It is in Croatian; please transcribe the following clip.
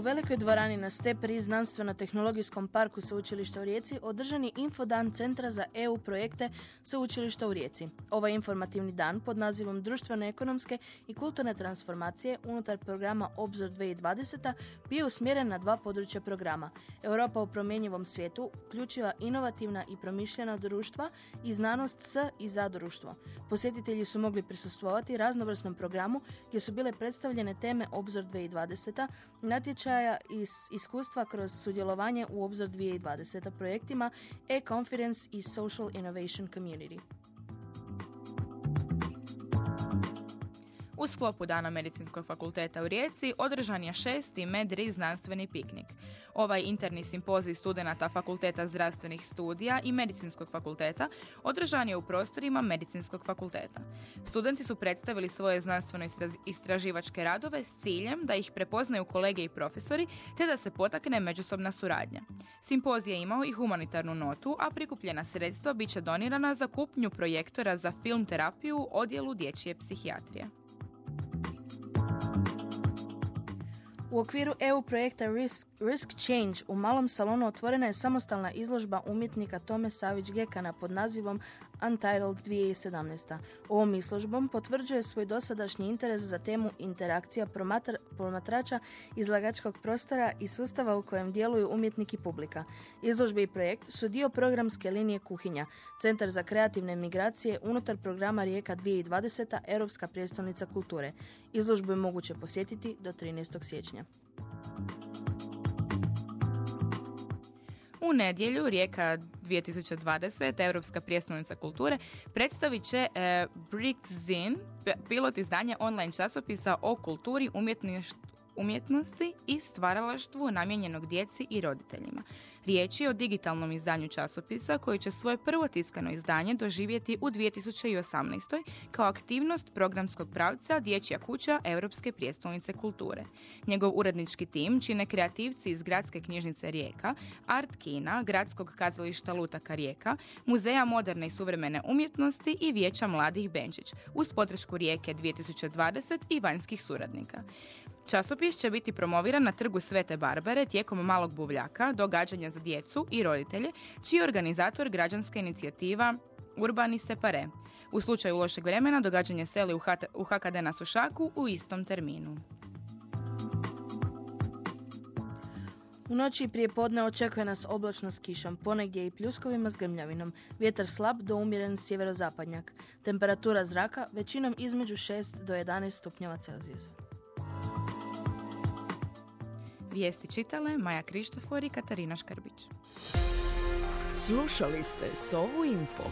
U velikoj dvorani na Steperi znanstveno-tehnologijskom parku Sveučilišta u Rijeci održan je infodan Centra za EU projekte Sveučilišta u Rijeci. Ovaj informativni dan pod nazivom Društveno-ekonomske i kulturne transformacije unutar programa Obzor 2020 bio usmjeren na dva područja programa. Europa u promjenjivom svijetu, uključiva inovativna i promišljena društva i znanost s i za društvo. Posjetitelji su mogli prisustvovati raznovrsnom programu gdje su bile predstavljene teme Obzor 2020, natječaj natječaja i iskustva kroz sudjelovanje u Obzor 2020 projektima e-conference i social innovation community. U sklopu Dana Medicinskog fakulteta u Rijeci održan je šesti Medri znanstveni piknik. Ovaj interni simpozij studenata Fakulteta zdravstvenih studija i Medicinskog fakulteta održan je u prostorima Medicinskog fakulteta. Studenti su predstavili svoje znanstveno istraživačke radove s ciljem da ih prepoznaju kolege i profesori te da se potakne međusobna suradnja. Simpozij je imao i humanitarnu notu, a prikupljena sredstva bit će donirana za kupnju projektora za film terapiju u odjelu dječje psihijatrije. U okviru EU projekta Risk, Risk Change u malom salonu otvorena je samostalna izložba umjetnika Tome Savić Gekana pod nazivom Untitled 2017. Ovom izložbom potvrđuje svoj dosadašnji interes za temu interakcija promatrača izlagačkog prostora i sustava u kojem djeluju umjetnik i publika. Izložbe i projekt su dio programske linije Kuhinja, Centar za kreativne migracije unutar programa Rijeka 2020. Europska prijestolnica kulture. Izložbu je moguće posjetiti do 13. siječnja. U nedjelju Rijeka 2020, Europska prijestolnica kulture, predstavit će e, Brickzin, pilot izdanja online časopisa o kulturi, umjetnosti i stvaralaštvu namijenjenog djeci i roditeljima. Riječ je o digitalnom izdanju časopisa koji će svoje prvo tiskano izdanje doživjeti u 2018. kao aktivnost programskog pravca Dječja kuća Europske prijestolnice kulture. Njegov urednički tim čine kreativci iz Gradske knjižnice Rijeka, Art Kina, Gradskog kazališta Lutaka Rijeka, Muzeja moderne i suvremene umjetnosti i Vijeća mladih Benčić, uz podršku Rijeke 2020 i vanjskih suradnika. Časopis će biti promoviran na trgu Svete Barbare tijekom malog buvljaka, događanja za djecu i roditelje, čiji je organizator građanska inicijativa Urbani Separe. U slučaju lošeg vremena događanje seli u HKD na Sušaku u istom terminu. U noći prije podne očekuje nas oblačno s kišom, ponegdje i pljuskovima s grmljavinom, vjetar slab do umjeren sjeverozapadnjak, temperatura zraka većinom između 6 do 11 stupnjeva Celzijusa. Vijesti čitale Maja Krištofor i Katarina Škrbić. Slušali ste Sovu Info.